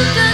the